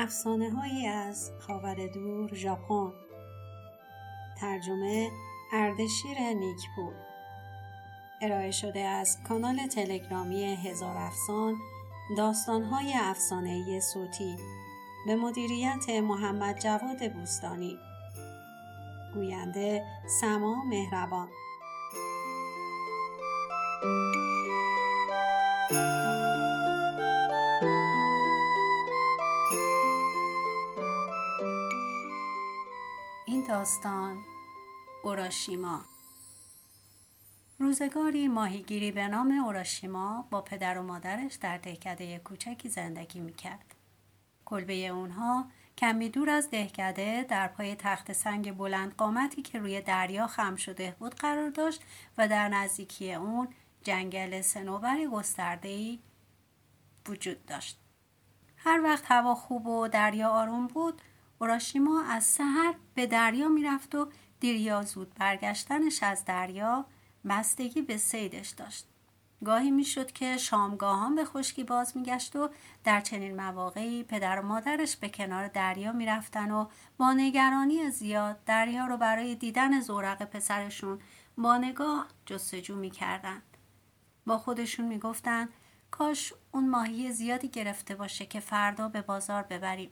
افسانه هایی از خاور دور ژاپن. ترجمه اردشیر نیکپور. ارائه شده از کانال تلگرامی هزار افسان داستانهای افسانه صوتی. به مدیریت محمد جواد بوستانی. گوینده سما مهربان. داستان اوراشیما روزگاری ماهیگیری به نام اوراشیما با پدر و مادرش در دهکده کوچکی زندگی می‌کرد. کلبه اونها کمی دور از دهکده در پای تخت سنگ بلند قامتی که روی دریا خم شده بود قرار داشت و در نزدیکی اون جنگل سنوبری گستردهی وجود داشت. هر وقت هوا خوب و دریا آروم بود اوراشیما از سحر به دریا می‌رفت و دیر یا زود برگشتنش از دریا بستگی به سیدش داشت. گاهی می‌شد که شامگاهان به خشکی باز میگشت و در چنین مواقعی پدر و مادرش به کنار دریا می‌رفتن و با نگرانی زیاد دریا رو برای دیدن زورق پسرشون با نگاه جستجو می‌کردند. با خودشون می‌گفتند کاش اون ماهی زیادی گرفته باشه که فردا به بازار ببریم.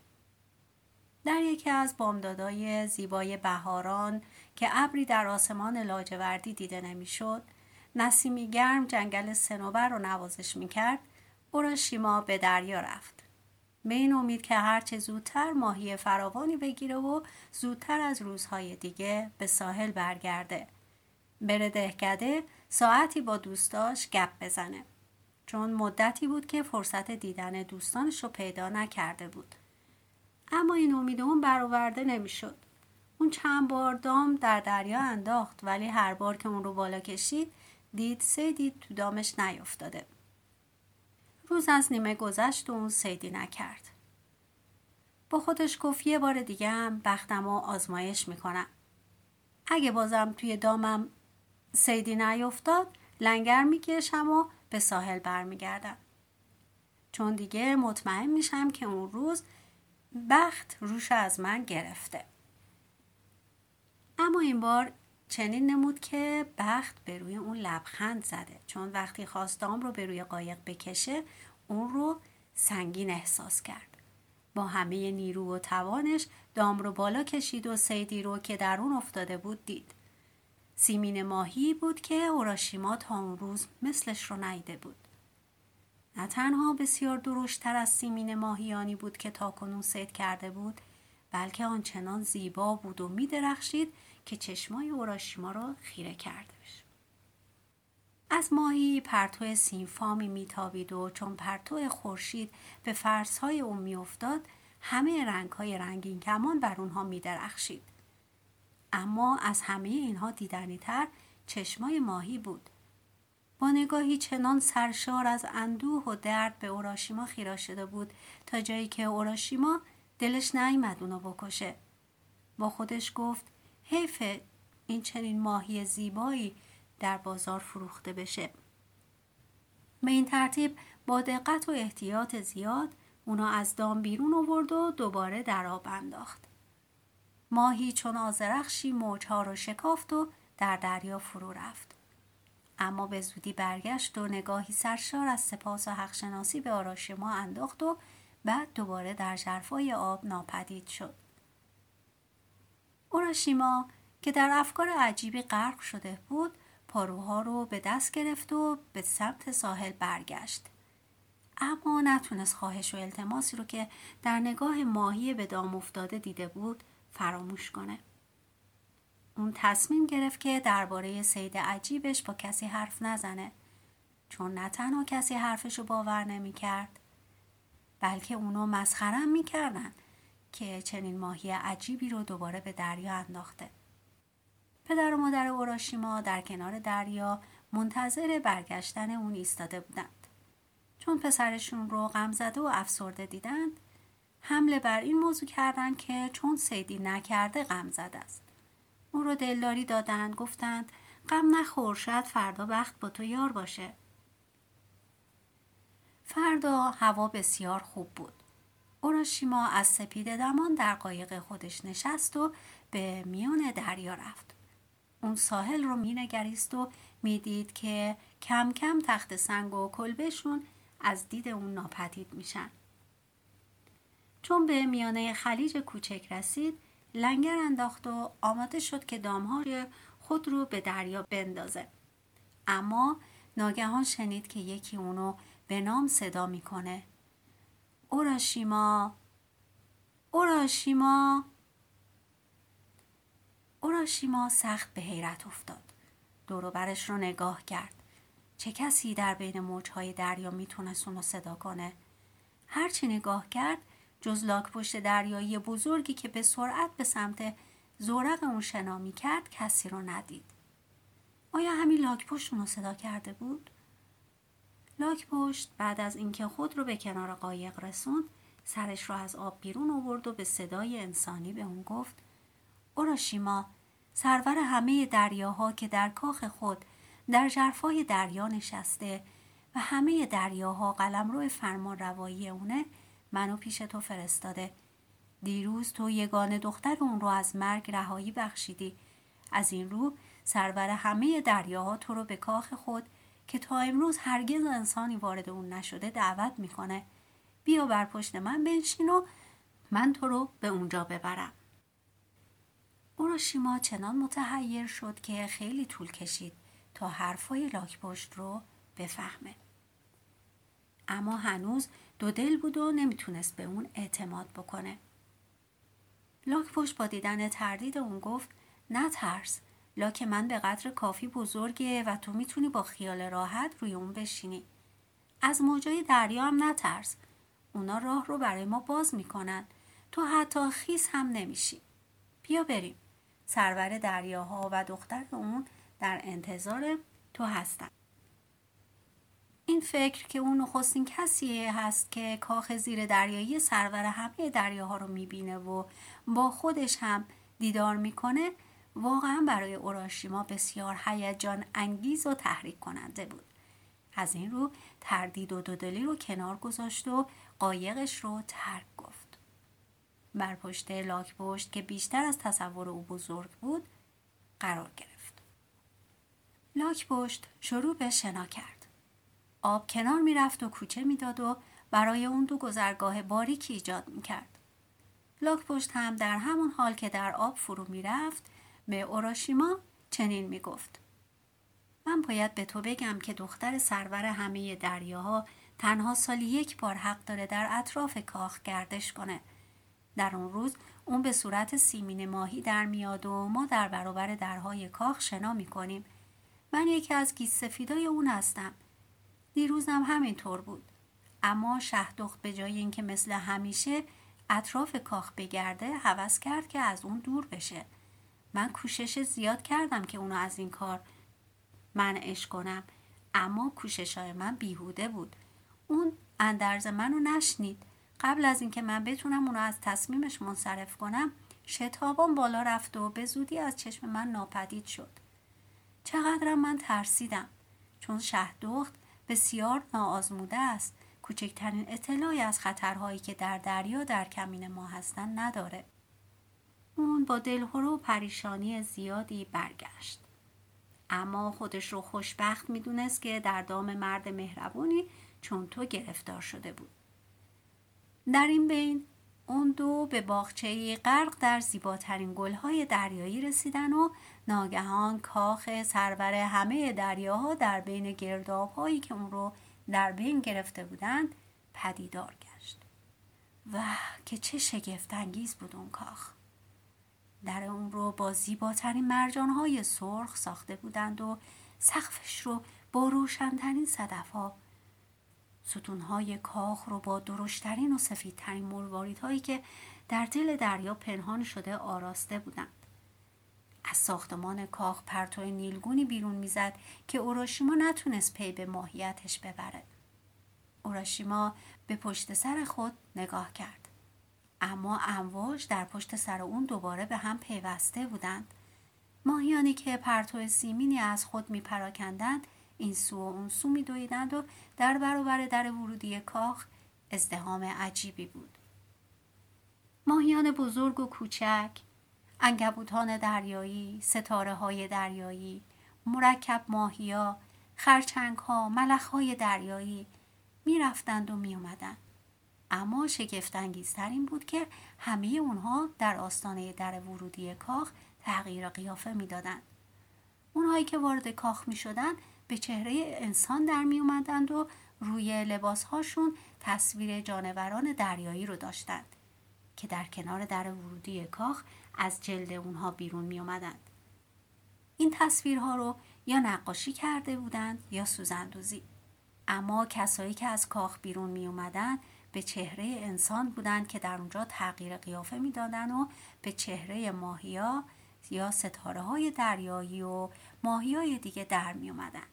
در یکی از بامدادای زیبای بهاران که ابری در آسمان لاجوردی دیده نمی‌شد نسیمی گرم جنگل سنوبر رو نوازش می‌کرد اوراشیما به دریا رفت. به این امید که هرچه زودتر ماهی فراوانی بگیره و زودتر از روزهای دیگه به ساحل برگرده. بره دهکده ساعتی با دوستاش گپ بزنه. چون مدتی بود که فرصت دیدن دوستانش رو پیدا نکرده بود. اما این امید اون برآورده نمی‌شد. اون چند بار دام در دریا انداخت ولی هر بار که اون رو بالا کشید دید سیدی تو دامش نیفتاده. روز از نیمه گذشت و اون سیدی نکرد. با خودش گفت یه بار دیگه هم بختم و آزمایش می‌کنم. اگه بازم توی دامم سیدی نیفتاد لنگر می‌کشم و به ساحل برمیگردم. چون دیگه مطمئن میشم که اون روز بخت روش از من گرفته. اما این بار چنین نمود که بخت به روی اون لبخند زده. چون وقتی خواست دام رو به روی قایق بکشه اون رو سنگین احساس کرد. با همه نیرو و توانش دام رو بالا کشید و سیدی رو که در اون افتاده بود دید. سیمین ماهی بود که اوراشیما تا اون روز مثلش رو نیده بود. نه تنها بسیار درشتتر از سیمین ماهیانی بود که تاکنون سید کرده بود بلکه آنچنان زیبا بود و میدرخشید که چشمای اوراشیما را خیره کرده از ماهی پرتو سینفامی میتابید و چون پرتو خورشید به فرسهای او میافتاد همه رنگهای رنگین کمان بر اونها میدرخشید. اما از همه اینها دیدنیتر چشمای ماهی بود. با نگاهی چنان سرشار از اندوه و درد به اوراشیما خیره شده بود تا جایی که اوراشیما دلش نیامد اونو بکشه. با خودش گفت حیف این چنین ماهی زیبایی در بازار فروخته بشه. به این ترتیب با دقت و احتیاط زیاد اونا از دام بیرون آورد و دوباره در آب انداخت. ماهی چون آزرخشی موجها رو شکافت و در دریا فرو رفت. اما به زودی برگشت و نگاهی سرشار از سپاس و حقشناسی به آراش ما انداخت و بعد دوباره در جرفای آب ناپدید شد. اوراشیما که در افکار عجیبی غرق شده بود پاروها رو به دست گرفت و به سمت ساحل برگشت. اما نتونست خواهش و التماسی رو که در نگاه ماهی به دام افتاده دیده بود فراموش کنه. اون تصمیم گرفت که درباره سید عجیبش با کسی حرف نزنه. چون نه تنها کسی حرفشو باور نمی کرد بلکه اونو مسخرم می‌کردن که چنین ماهی عجیبی رو دوباره به دریا انداخته. پدر و مادر اوراشیما در کنار دریا منتظر برگشتن اون ایستاده بودند. چون پسرشون رو غم زده و افسرده دیدند حمله بر این موضوع کردند که چون سیدی نکرده غم زده است. او رو دلداری دادند گفتند غم نخور شاید فردا وقت با تو یار باشه فردا هوا بسیار خوب بود اوراشیما از سپید دمان در قایق خودش نشست و به میان دریا رفت. اون ساحل رو مینگریست و می‌دید که کم کم تخت سنگ و کلبهشون از دید اون ناپدید میشن. چون به میانه خلیج کوچک رسید لنگر انداخت و آماده شد که دامهای خود رو به دریا بندازه. اما ناگهان شنید که یکی اونو به نام صدا می‌کنه. اوراشیما اوراشیما اوراشیما سخت به حیرت افتاد. دوروبرش رو نگاه کرد. چه کسی در بین موجهای دریا می‌تونست اونو صدا کنه؟ هرچی نگاه کرد جز لاک پشت دریایی بزرگی که به سرعت به سمت زورق اون شنا می کرد کسی رو ندید. آیا همین لاک پشت اونو صدا کرده بود؟ لاک پشت بعد از اینکه خود رو به کنار قایق رسوند سرش رو از آب بیرون آورد و به صدای انسانی به اون گفت اوراشیما سرور همه دریاها که در کاخ خود در جرفای دریا نشسته و همه دریاها قلم روی فرمان روایی اونه منو پیش تو فرستاده. دیروز تو یگان دختر اون رو از مرگ رهایی بخشیدی. از این رو سرور همه دریاها تو رو به کاخ خود که تا امروز هرگز انسانی وارد اون نشده دعوت می‌کنه. بیا بر پشت من بنشین و من تو رو به اونجا ببرم. اوراشیما چنان متحیر شد که خیلی طول کشید تا حرفای لاک پشت رو بفهمه. اما هنوز دو دل بود و نمی‌تونست به اون اعتماد بکنه. لاک پشت با دیدن تردید اون گفت نه ترس لاک من به قدر کافی بزرگه و تو می‌تونی با خیال راحت روی اون بشینی. از موجای دریا هم نترس اونا راه رو برای ما باز می‌کنن. تو حتی خیس هم نمیشی. بیا بریم. سرور دریاها و دختر اون در انتظار تو هستن. این فکر که اون نخستین کسیه هست که کاخ زیر دریایی سرور همه دریاها رو می‌بینه و با خودش هم دیدار می‌کنه واقعا برای اوراشیما بسیار هیجان انگیز و تحریک کننده بود. از این رو تردید و دودلی رو کنار گذاشت و قایقش رو ترک گفت. بر پشت لاک پشت که بیشتر از تصور او بزرگ بود قرار گرفت. لاک پشت شروع به شنا کرد. آب کنار می‌رفت و کوچه می‌داد و برای اون دو گذرگاه باریکی ایجاد می‌کرد. لاک پشت هم در همون حال که در آب فرو می‌رفت به اوراشیما چنین می‌گفت. من باید به تو بگم که دختر سرور همه دریاها تنها سالی یک بار حق داره در اطراف کاخ گردش کنه. در اون روز اون به صورت سیمین ماهی در میاد و ما در برابر درهای کاخ شنا می‌کنیم. من یکی از گیس سفیدای اون هستم. دیروزم همینطور بود. اما شهدخت به جای اینکه مثل همیشه اطراف کاخ بگرده حوض کرد که از اون دور بشه. من کوشش زیاد کردم که اونو از این کار منعش کنم اما کوشش های من بیهوده بود. اون اندرز منو نشنید. قبل از اینکه من بتونم اونو از تصمیمش منصرف کنم شتابان بالا رفت و به زودی از چشم من ناپدید شد. چقدرم من ترسیدم. چون شهدخت بسیار ناآزموده است. کوچکترین اطلاعی از خطرهایی که در دریا در کمین ما هستند نداره. اون با دلهرو و پریشانی زیادی برگشت. اما خودش رو خوشبخت می‌دونست که در دام مرد مهربونی چون تو گرفتار شده بود. در این بین اون دو به باغچه غرق در زیباترین گلهای دریایی رسیدن و ناگهان کاخ سرور همه دریاها در بین گردابهایی که اون رو در بین گرفته بودند پدیدار گشت. و که چه شگفت انگیز بود اون کاخ. در اون رو با زیباترین مرجانهای سرخ ساخته بودند و سقفش رو با روشنترین صدف ها ستونهای کاخ رو با درشترین و سفیدترین مرواریدهایی که در دل دریا پنهان شده آراسته بودند. از ساختمان کاخ پرتو نیلگونی بیرون می‌زد که اوراشیما نتونست پی به ماهیتش ببره. اوراشیما به پشت سر خود نگاه کرد. اما امواج در پشت سر اون دوباره به هم پیوسته بودند. ماهیانی که پرتو سیمینی از خود می پراکندند این سو و اون سو می و در برابر در ورودی کاخ ازدهام عجیبی بود. ماهیان بزرگ و کوچک انگبوتان دریایی ستاره های دریایی مرکب ماهیا خرچنگ ها ملخ های دریایی می‌رفتند و میومدند اما شگفتانگیزتر این بود که همه اونها در آستانه در ورودی کاخ تغییر قیافه می‌دادند. اونهایی که وارد کاخ می شدن به چهره انسان در می اومدند و روی لباسهاشون تصویر جانوران دریایی رو داشتند که در کنار در ورودی کاخ از جلد اونها بیرون می اومدند. این تصویرها رو یا نقاشی کرده بودند یا سوزندوزی. اما کسایی که از کاخ بیرون می اومدن به چهره انسان بودند که در اونجا تغییر قیافه می‌دادند و به چهره ماهیا یا ستاره های دریایی و ماهی های دیگه در می اومدن.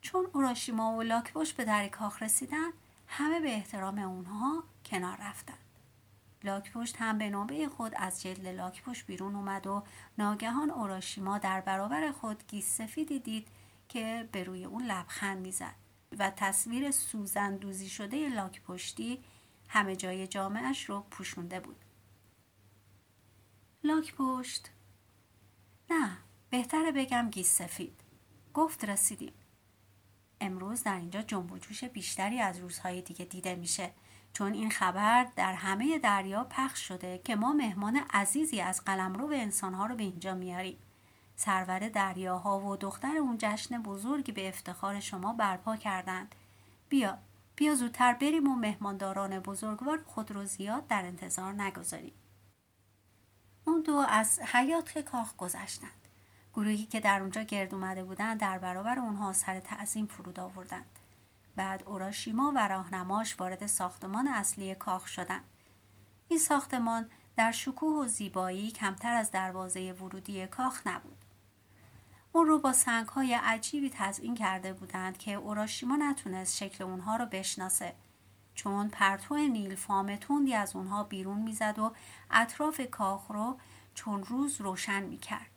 چون اوراشیما و لاکپشت به در کاخ رسیدن همه به احترام اونها کنار رفتند. لاکپشت هم به نوبه خود از جلد لاکپشت بیرون اومد و ناگهان اوراشیما در برابر خود گیس سفیدی دید که به روی اون لبخند می‌زد و تصویر سوزن دوزی شده لاکپشتی همه جای جامعش رو پوشونده بود. لاکپشت نه بهتره بگم گیس سفید. گفت رسیدیم. امروز در اینجا جنب و جوش بیشتری از روزهای دیگه دیده میشه. چون این خبر در همه دریا پخش شده که ما مهمان عزیزی از قلمرو به انسانها رو به اینجا میاریم. سرور دریاها و دختر اون جشن بزرگی به افتخار شما برپا کردند. بیا بیا زودتر بریم و مهمانداران بزرگوار خود رو زیاد در انتظار نگذاریم. اون دو از حیات کاخ گذشتند. گروهی که در اونجا گرد اومده بودند در برابر اونها سر تعظیم فرود آوردند. بعد اوراشیما و راهنماش وارد ساختمان اصلی کاخ شدند این ساختمان در شکوه و زیبایی کمتر از دروازه ورودی کاخ نبود اون رو با سنگ های عجیبی تزئین کرده بودند که اوراشیما نتونست شکل اونها رو بشناسه چون پرتو نیل فام تندی از اونها بیرون می‌زد و اطراف کاخ رو چون روز روشن می‌کرد.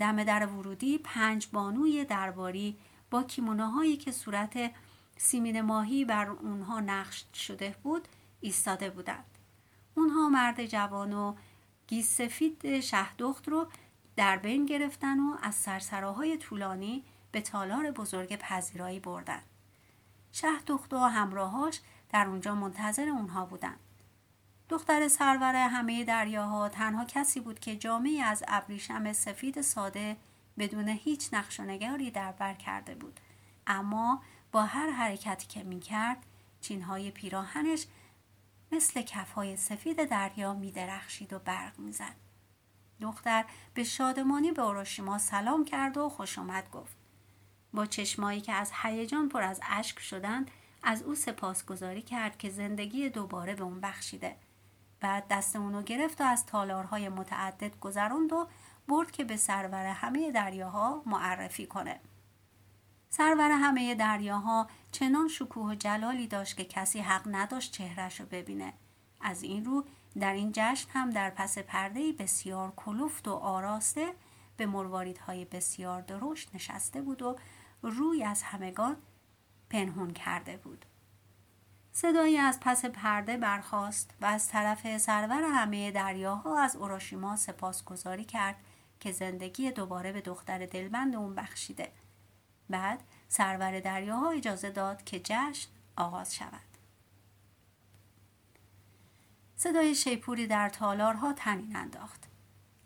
دم در ورودی پنج بانوی درباری با کیمونوهایی که صورت سیمین ماهی بر اونها نقش شده بود ایستاده بودند. اونها مرد جوان و گیس سفید شهدخت رو در بین گرفتن و از سرسراهای طولانی به تالار بزرگ پذیرایی بردن. شهدخت و همراهاش در اونجا منتظر اونها بودند. دختر سرور همه دریاها تنها کسی بود که جامعی از ابریشم سفید ساده بدون هیچ نقش و نگاری در بر کرده بود. اما با هر حرکتی که می کرد چینهای پیراهنش مثل کفهای سفید دریا می درخشید و برق می زد. دختر به شادمانی به اوروشیما سلام کرد و خوش آمد گفت. با چشمایی که از هیجان پر از اشک شدند از او سپاسگزاری کرد که زندگی دوباره به اون بخشیده بعد دست اونو گرفت و از تالارهای متعدد گذراند و برد که به سرور همه دریاها معرفی کنه سرور همه دریاها چنان شکوه و جلالی داشت که کسی حق نداشت چهرش رو ببینه از این رو در این جشن هم در پس پرده بسیار کلوفت و آراسته به مرواریدهای بسیار درشت نشسته بود و روی از همگان پنهون کرده بود. صدایی از پس پرده برخاست و از طرف سرور همه دریاها از اوراشیما سپاسگزاری کرد که زندگی دوباره به دختر دلبند اون بخشیده. بعد سرور دریاها اجازه داد که جشن آغاز شود. صدای شیپوری در تالارها تنین انداخت.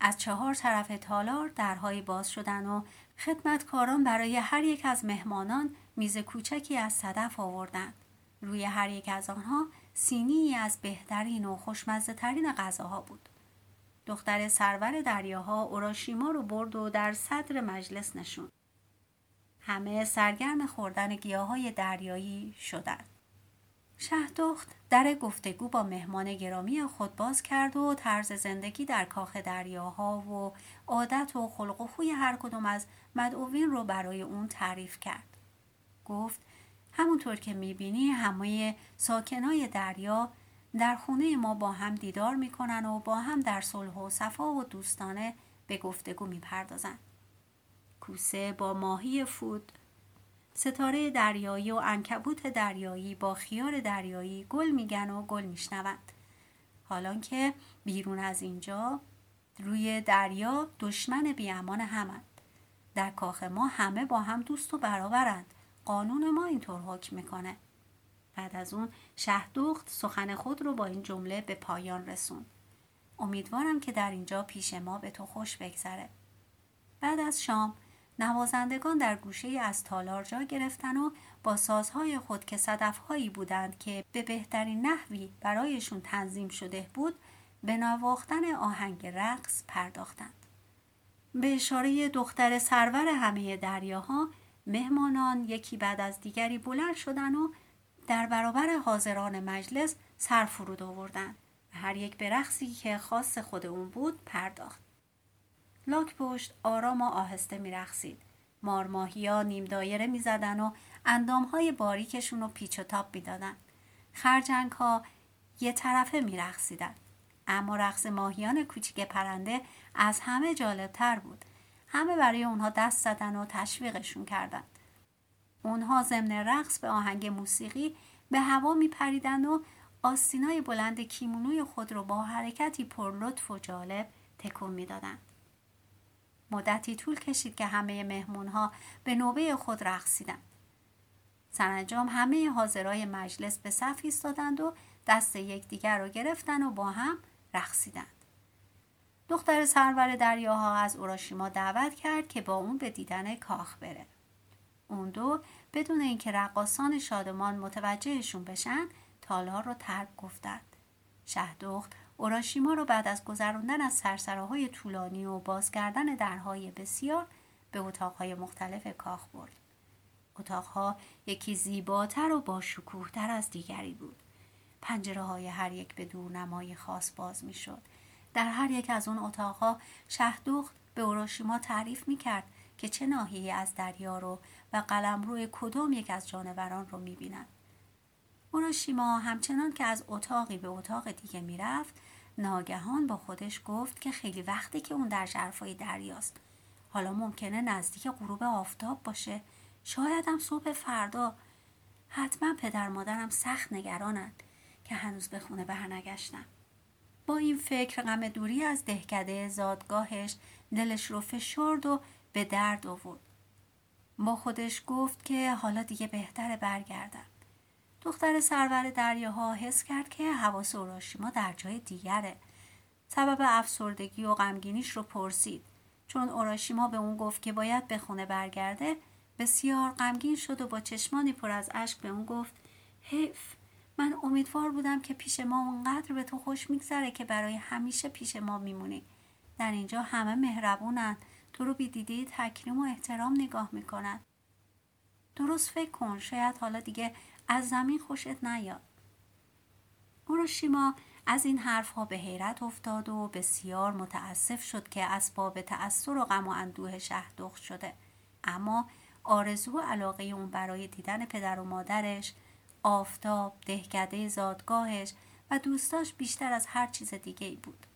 از چهار طرف تالار درهایی باز شدن و خدمتکاران برای هر یک از مهمانان میز کوچکی از صدف آوردند. روی هر یک از آنها سینی از بهترین و خوشمزه ترین غذاها بود. دختر سرور دریاها اوراشیما رو برد و در صدر مجلس نشون. همه سرگرم خوردن گیاهای دریایی شدند. شهدخت در گفتگو با مهمان گرامی خود باز کرد و طرز زندگی در کاخ دریاها و عادت و خلق و خوی هر کدوم از مدعوین رو برای اون تعریف کرد. گفت همونطور که می‌بینی همه ساکنای دریا در خونه ما با هم دیدار می‌کنن و با هم در صلح و صفا و دوستانه به گفتگو می‌پردازن. کوسه با ماهی فود ستاره دریایی و انکبوت دریایی با خیار دریایی گل میگن و گل میشنوند. حالا که بیرون از اینجا روی دریا دشمن بیامان همند. در کاخ ما همه با هم دوست و برابرند. قانون ما اینطور حکم می‌کنه. بعد از اون شهدخت سخن خود رو با این جمله به پایان رسون. امیدوارم که در اینجا پیش ما به تو خوش بگذره. بعد از شام نوازندگان در گوشه از تالار جا گرفتن و با سازهای خود که صدفهایی بودند که به بهترین نحوی برایشون تنظیم شده بود به نواختن آهنگ رقص پرداختند. به اشاره دختر سرور همه دریاها مهمانان یکی بعد از دیگری بلند شدن و در برابر حاضران مجلس سر فرود آوردند هر یک به رقصی که خاص خود اون بود پرداخت لاک پشت آرام و آهسته میرقصید. مارماهی ها نیم دایره می‌زدن و اندام های باریکشون رو پیچ و تاب می‌دادن. خرجنگ ها یه طرفه میرقصیدن. اما رقص ماهیان کوچیک پرنده از همه جالبتر بود. همه برای اونها دست زدن و تشویقشون کردند اونها ضمن رقص به آهنگ موسیقی به هوا می پریدن و آستینای بلند کیمونوی خود را با حرکتی پر لطف و جالب تکون می‌دادند. مدتی طول کشید که همه مهمون ها به نوبه خود رقصیدند. سرانجام همه حاضرای مجلس به صف ایستادند و دست یکدیگر را گرفتن و با هم رقصیدند. دختر سرور دریاها از اوراشیما دعوت کرد که با اون به دیدن کاخ بره. اون دو بدون اینکه رقاسان شادمان متوجهشون بشن تالار رو ترک گفتند. شهدخت اوراشیما رو بعد از گذراندن از سرسراهای طولانی و باز کردن درهای بسیار به اتاقهای مختلف کاخ برد. اتاقها یکی زیباتر و با شکوهتر از دیگری بود. پنجره های هر یک به دورنمای خاص باز می شد. در هر یک از اون اتاقها شهدخت به اوراشیما تعریف می کرد که چه ناحیه از دریا رو و روی کدام یک از جانوران رو می بیند. اوراشیما همچنان که از اتاقی به اتاق دیگه می‌رفت ناگهان با خودش گفت که خیلی وقتی که اون در جرفای دریاست. حالا ممکنه نزدیک غروب آفتاب باشه. شاید هم صبح فردا. حتما پدر مادرم سخت نگرانند که هنوز به خونه برنگشتم با این فکر غم دوری از دهکده زادگاهش دلش رو فشرد و به درد آورد. با خودش گفت که حالا دیگه بهتره برگردم. دختر سرور دریاها حس کرد که حواس اوراشیما در جای دیگره. سبب افسردگی و غمگینیش رو پرسید. چون اوراشیما به اون گفت که باید به خونه برگرده بسیار غمگین شد و با چشمانی پر از اشک به اون گفت حیف من امیدوار بودم که پیش ما اونقدر به تو خوش میگذره که برای همیشه پیش ما میمونی. در اینجا همه مهربونن. تو رو بیدیدی تکریم و احترام نگاه می‌کنن. درست فکر کن. شاید حالا دیگه از زمین خوشت نیاد. اوروشیما از این حرفها به حیرت افتاد و بسیار متاسف شد که اسباب تأثیر و غم و اندوه شهدخت شده. اما آرزو و علاقه اون برای دیدن پدر و مادرش آفتاب دهکده زادگاهش و دوستاش بیشتر از هر چیز دیگه ای بود.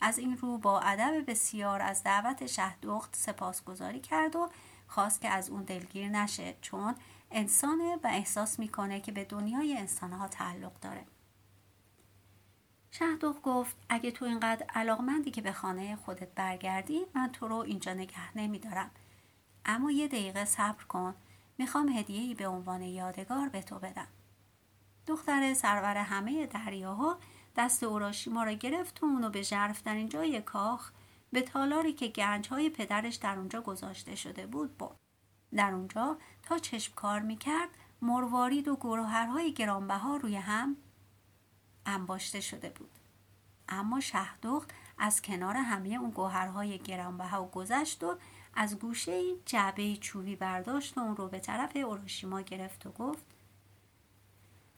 از این رو با ادب بسیار از دعوت شهدخت سپاسگزاری کرد و خواست که از اون دلگیر نشه چون انسانه و احساس می‌کنه که به دنیای انسانها تعلق داره. شهدخت گفت اگه تو اینقدر علاقمندی که به خانه خودت برگردی من تو رو اینجا نگه نمیدارم. اما یه دقیقه صبر کن می‌خوام هدیه‌ای به عنوان یادگار به تو بدم. دختر سرور همه دریاها دست اوراشیما را گرفت و اونو به ژرفترین جای کاخ به تالاری که گنجهای پدرش در اونجا گذاشته شده بود برد. در اونجا تا چشم کار می‌کرد مروارید و گروهرهای گرانبها روی هم انباشته شده بود. اما شهدخت از کنار همه اون گوهرهای گرانبها و گذشت و از گوشه جعبه چوبی برداشت و اون رو به طرف اوروشیما گرفت و گفت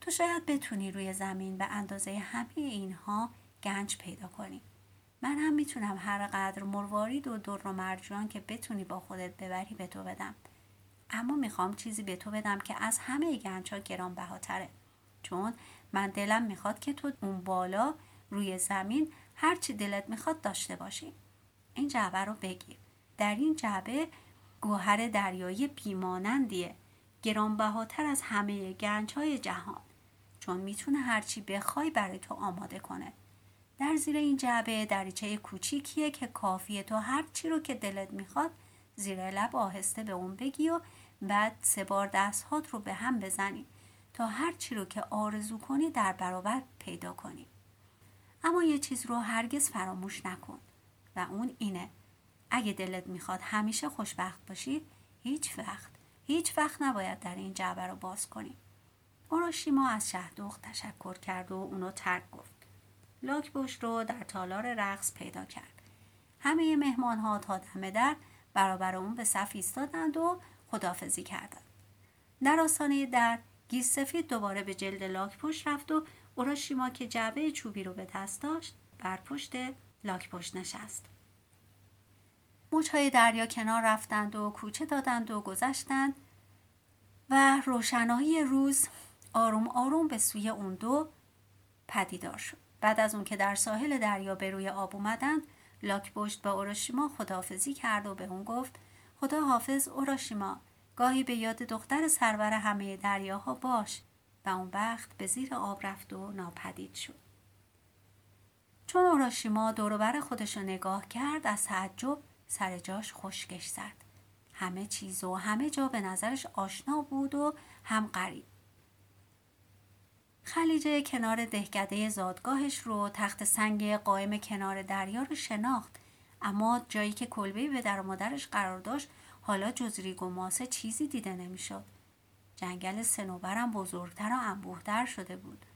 تو شاید بتونی روی زمین به اندازه همه اینها گنج پیدا کنی. من هم می‌تونم هر قدر مروارید و در و مرجان که بتونی با خودت ببری به تو بدم. اما می‌خوام چیزی به تو بدم که از همه گنج ها گرانبهاتره. چون من دلم می‌خواد که تو اون بالا روی زمین هرچی دلت می‌خواد داشته باشی. این جعبه رو بگیر. در این جعبه گوهر دریایی بیمانندیه. گرانبهاتر از همه گنج های جهان. چون می‌تونه هرچی بخوای برای تو آماده کنه. در زیر این جعبه دریچه کوچیکیه که کافیه تو هر چی رو که دلت می‌خواد زیر لب آهسته به اون بگی و بعد سه بار دستهات رو به هم بزنی تا هر چی رو که آرزو کنی در برابر پیدا کنی. اما یه چیز رو هرگز فراموش نکن و اون اینه. اگه دلت می‌خواد همیشه خوشبخت باشی هیچ وقت هیچ وقت نباید در این جعبه رو باز کنی. اوراشیما از شهدوخ تشکر کرد و اونو ترک گفت. لاکبوش رو در تالار رقص پیدا کرد. همه مهمان ها تا دم در برابر اون به صف ایستادند و خدافزی کردند در آستانه در گیس سفید دوباره به جلد لاکپشت رفت و اوراشیما که جعبه چوبی رو به دست داشت بر پشت لاکپشت نشست. موجهای دریا کنار رفتند و کوچه دادند و گذشتند و روشنایی روز آروم آروم به سوی اون دو پدیدار شد. بعد از اون که در ساحل دریا به روی آب اومدند لاکپشت به اوراشیما خداحافظی کرد و به اون گفت خدا حافظ اوراشیما. گاهی به یاد دختر سرور همه دریاها باش. و اون وقت به زیر آب رفت و ناپدید شد. چون اوراشیما دوروبر خودش رو نگاه کرد از تعجب سر جاش خشکش زد. همه چیز و همه جا به نظرش آشنا بود و هم غریب. خلیجه کنار دهکده زادگاهش رو تخت سنگ قائم کنار دریا رو شناخت. اما جایی که کلبه به در مادرش قرار داشت حالا جز ریگ و ماسه چیزی دیده نمی‌شد. جنگل سنوبرم بزرگتر و انبوهتر شده بود.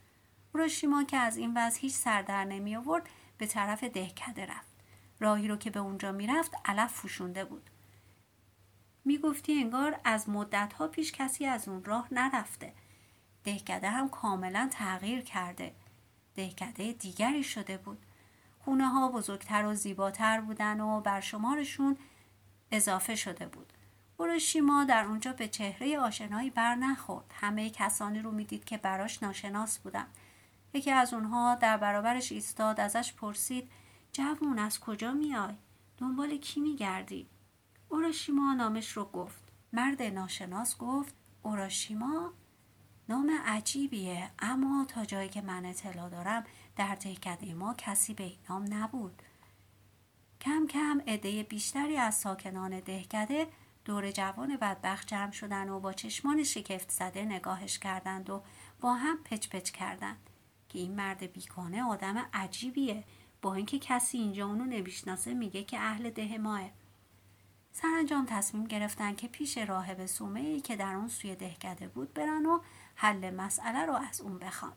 روشیما که از این وضع هیچ سردر نمی آورد به طرف دهکده رفت. راهی رو که به اونجا می‌رفت علف فوشونده بود. می‌گفتی انگار از مدتها پیش کسی از اون راه نرفته. دهکده هم کاملا تغییر کرده. دهکده دیگری شده بود. خونه ها بزرگتر و زیباتر بودن و بر شمارشون اضافه شده بود. اوروشیما در اونجا به چهره آشنایی بر نخورد همه کسانی رو می‌دید که براش ناشناس بودن. یکی از اونها در برابرش ایستاد ازش پرسید جوون از کجا میای؟ دنبال کی میگردی؟ اوراشیما نامش رو گفت. مرد ناشناس گفت اوراشیما نام عجیبیه. اما تا جایی که من اطلاع دارم در دهکده ما کسی به این نام نبود. کم کم عده بیشتری از ساکنان دهکده دور جوان بدبخت جمع شدن و با چشمان شکفت زده نگاهش کردند و با هم پچ پچ کردند که این مرد بیکانه آدم عجیبیه. با اینکه کسی اینجا اونو نمی‌شناسه میگه که اهل ده ماه سرانجام تصمیم گرفتن که پیش راهب سومه ای که در اون سوی دهکده بود برن و حل مسئله رو از اون بخوان.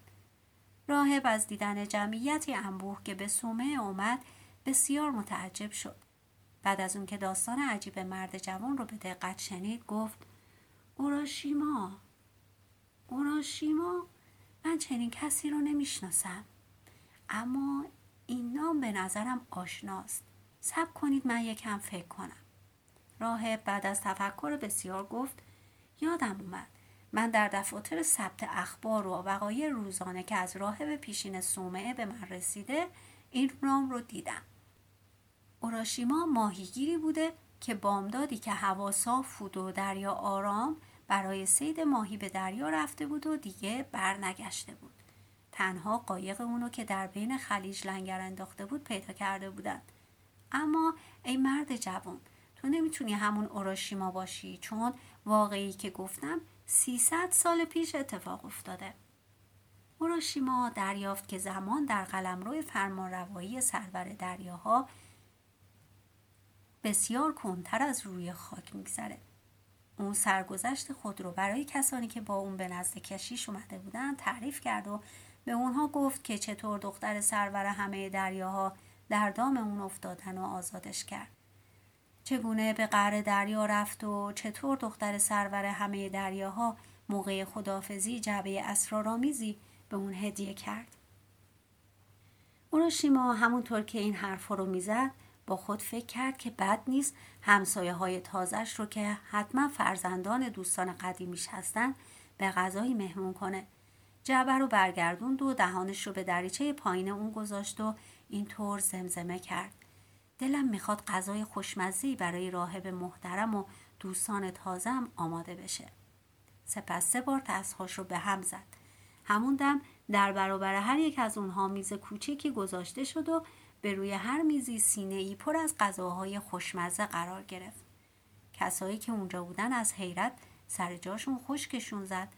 راهب از دیدن جمعیتی انبوه که به سومه اومد بسیار متعجب شد. بعد از اون که داستان عجیب مرد جوان رو به دقت شنید گفت اوراشیما اوراشیما من چنین کسی رو نمی‌شناسم اما این نام به نظرم آشناست سب کنید من یکم فکر کنم راهب بعد از تفکر بسیار گفت یادم اومد من در دفاتر ثبت اخبار و وقایع روزانه که از راهب پیشین سومعه به من رسیده این نام رو دیدم. اوراشیما ماهیگیری بوده که بامدادی که هوا صاف بود و دریا آرام برای سید ماهی به دریا رفته بود و دیگه برنگشته بود. تنها قایق اونو که در بین خلیج لنگر انداخته بود پیدا کرده بودند اما ای مرد جوان تو نمی‌تونی همون اوراشیما باشی چون واقعی که گفتم 300 سال پیش اتفاق افتاده. اوروشیما دریافت که زمان در قلمرو فرمانروایی سرور دریاها بسیار کنتر از روی خاک میگذره. اون سرگذشت خود رو برای کسانی که با اون به نزد کشیش اومده بودن تعریف کرد و به اونها گفت که چطور دختر سرور همه دریاها در دام اون افتادن و آزادش کرد. چگونه به قعر دریا رفت و چطور دختر سرور همه دریاها موقع خدافزی جعبه اسرارآمیزی به اون هدیه کرد؟ اوراشیما همونطور که این حرف رو می‌زد با خود فکر کرد که بد نیست همسایه های تازش رو که حتما فرزندان دوستان قدیمیش هستن به غذایی مهمون کنه. جعبه رو برگردوند و دهانش رو به دریچه پایین اون گذاشت و اینطور زمزمه کرد. دلم می‌خواد غذای خوشمزی برای راهب محترم و دوستان تازم آماده بشه. سپس سه بار تسخاش رو به هم زد. همون دم در برابر هر یک از اونها میز کوچکی گذاشته شد و به روی هر میزی سینه ای پر از غذاهای خوشمزه قرار گرفت. کسایی که اونجا بودن از حیرت سر جاشون خشکشون زد.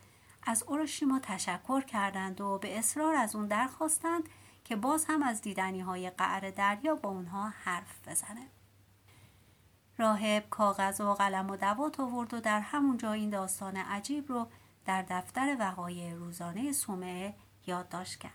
از اوروشیما تشکر کردند و به اصرار از اون درخواستند که باز هم از دیدنی های قعر دریا با اونها حرف بزنه. راهب کاغذ و قلم و دوات آورد و در همون جا این داستان عجیب رو در دفتر وقایع روزانه سومه یادداشت کرد.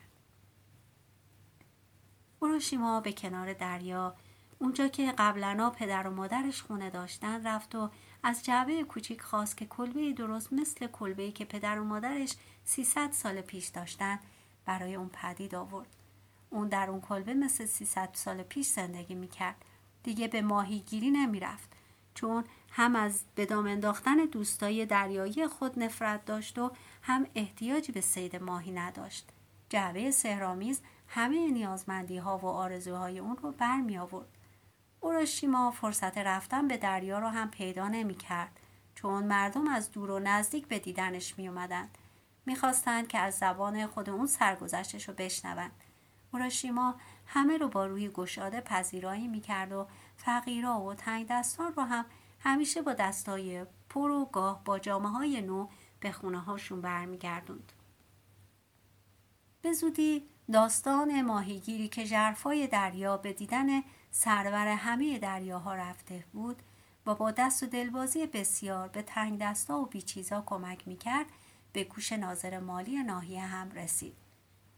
اوروشیما به کنار دریا اونجا که قبلنا پدر و مادرش خونه داشتن رفت و از جعبه کوچیک خواست که کلبه درست مثل کلبه که پدر و مادرش 300 سال پیش داشتن برای اون پدید آورد. اون در اون کلبه مثل 300 سال پیش زندگی می‌کرد. دیگه به ماهیگیری نمی‌رفت چون هم از به دام انداختن دوستای دریایی خود نفرت داشت و هم احتیاجی به سید ماهی نداشت. جعبه سهرامیز همه نیازمندی ها و آرزوهای اون رو برمی آورد. اوروشیما فرصت رفتن به دریا رو هم پیدا نمی کرد چون مردم از دور و نزدیک به دیدنش می اومدن. می‌خواستند که از زبان خود اون سرگذشتش رو بشنوند. اوروشیما همه رو با روی گشاده پذیرایی می‌کرد و فقیرا و تنگ دستان رو هم همیشه با دستای پر و گاه با جامعه های نو به خونه هاشون برمیگردوند. به زودی داستان ماهیگیری که جرفای دریا به دیدن سرور همه دریاها رفته بود و با دست و دلبازی بسیار به تنگ دستا و بیچیزا کمک می‌کرد به گوش ناظر مالی ناحیه هم رسید.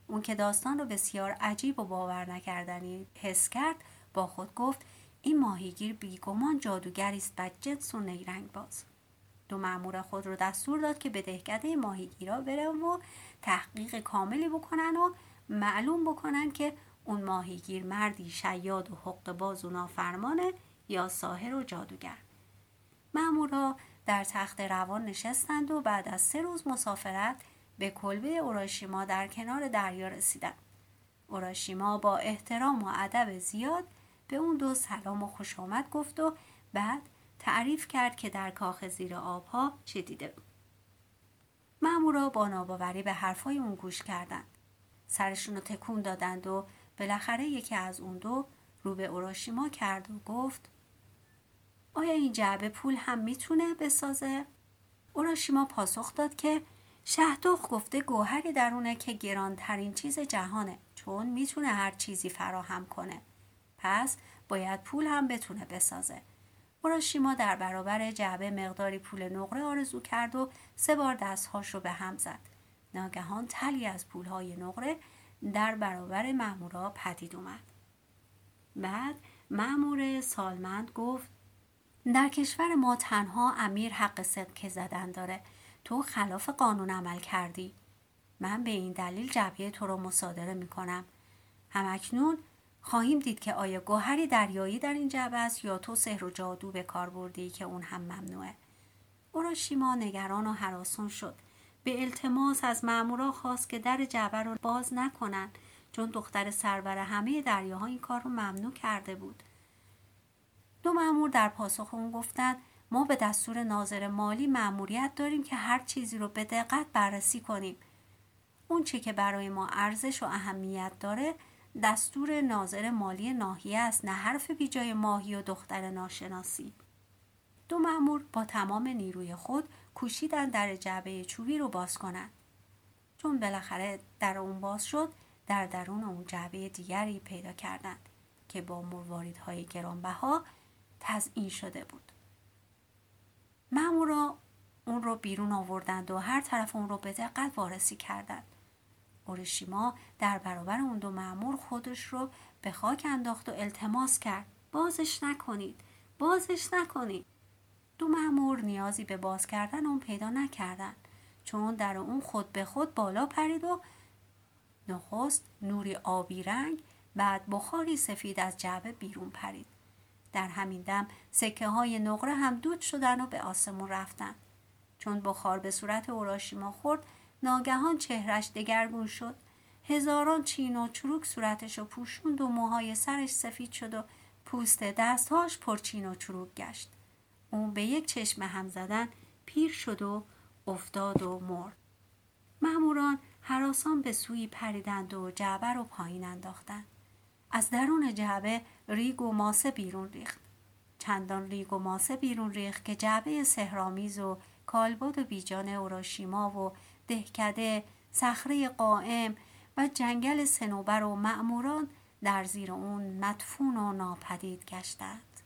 اون که داستان رو بسیار عجیب و باور نکردنی حس کرد با خود گفت این ماهیگیر بیگمان جادوگری است و جنس و نیرنگ باز. دو مأمور خود رو دستور داد که به دهکده ماهیگیرا برن و تحقیق کاملی بکنن و معلوم بکنن که اون ماهیگیر مردی شیاد و حق باز و نافرمانه یا ساحر و جادوگر. مأمورا در تخت روان نشستند و بعد از سه روز مسافرت به کلبه اوراشیما در کنار دریا رسیدند اوراشیما با احترام و ادب زیاد به اون دو سلام و خوش آمد گفت و بعد تعریف کرد که در کاخ زیر آبها چه دیده بود. مامورا با ناباوری به حرفای اون گوش کردند. سرشون رو تکون دادند و بالاخره یکی از اون دو رو به اوراشیما کرد و گفت آیا این جعبه پول هم می‌تونه بسازه؟ اوراشیما پاسخ داد که شهدخ گفته گوهری درونه که گرانترین چیز جهانه چون می‌تونه هر چیزی فراهم کنه. پس باید پول هم بتونه بسازه. اوراشیما در برابر جعبه مقداری پول نقره آرزو کرد و سه بار دستهاش رو به هم زد. ناگهان تلی از پولهای نقره در برابر مامورا پدید اومد. بعد مامور سالمند گفت در کشور ما تنها امیر حق صدقه زدن داره تو خلاف قانون عمل کردی. من به این دلیل جبهه تو رو مصادره می کنم همکنون خواهیم دید که آیا گوهری دریایی در این جعبه است یا تو سحر و جادو به کار بردی که اون هم ممنوعه. اوراشیما نگران و حراسون شد. به التماس از مامورا خواست که در جعبه رو باز نکنند چون دختر سرور همه دریاها این کار رو ممنوع کرده بود. دو مامور در پاسخ اون گفتند ما به دستور ناظر مالی مأموریت داریم که هر چیزی رو به دقت بررسی کنیم. اون چی که برای ما ارزش و اهمیت داره دستور ناظر مالی ناحیه است نه حرف بیجای ماهی و دختر ناشناسی. دو مأمور با تمام نیروی خود کوشیدن در جعبه چوبی رو باز کنند چون بالاخره در اون باز شد در درون اون جعبه دیگری پیدا کردند که با مرواریدهای گرانبها تزئین شده بود. مامورا اون رو بیرون آوردند و هر طرف اون رو به دقت وارسی کردند. اورشیما در برابر اون دو مامور خودش رو به خاک انداخت و التماس کرد. بازش نکنید بازش نکنید. دو مامور نیازی به باز کردن اون پیدا نکردند. چون در اون خود به خود بالا پرید و نخست نوری آبی رنگ بعد بخاری سفید از جعبه بیرون پرید. در همین دم سکه های نقره هم دود شدن و به آسمون رفتن. چون بخار به صورت اوراشیما خورد ناگهان چهرش دگرگون شد. هزاران چین و چروک صورتش و پوشوند و موهای سرش سفید شد و پوست دستهاش پرچین و چروک گشت. اون به یک چشم هم زدن پیر شد و افتاد و مرد. ماموران حراسان به سوی پریدند و جعبه رو پایین انداختند. از درون جعبه ریگ و ماسه بیرون ریخت. چندان ریگ و ماسه بیرون ریخت که جعبه سهرامیز و کالبد و بیجان اوروشیما و دهکده صخره قائم و جنگل سنوبر و معموران در زیر اون مدفون و ناپدید گشتند.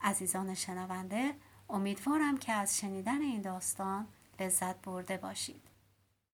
عزیزان شنونده امیدوارم که از شنیدن این داستان لذت برده باشید.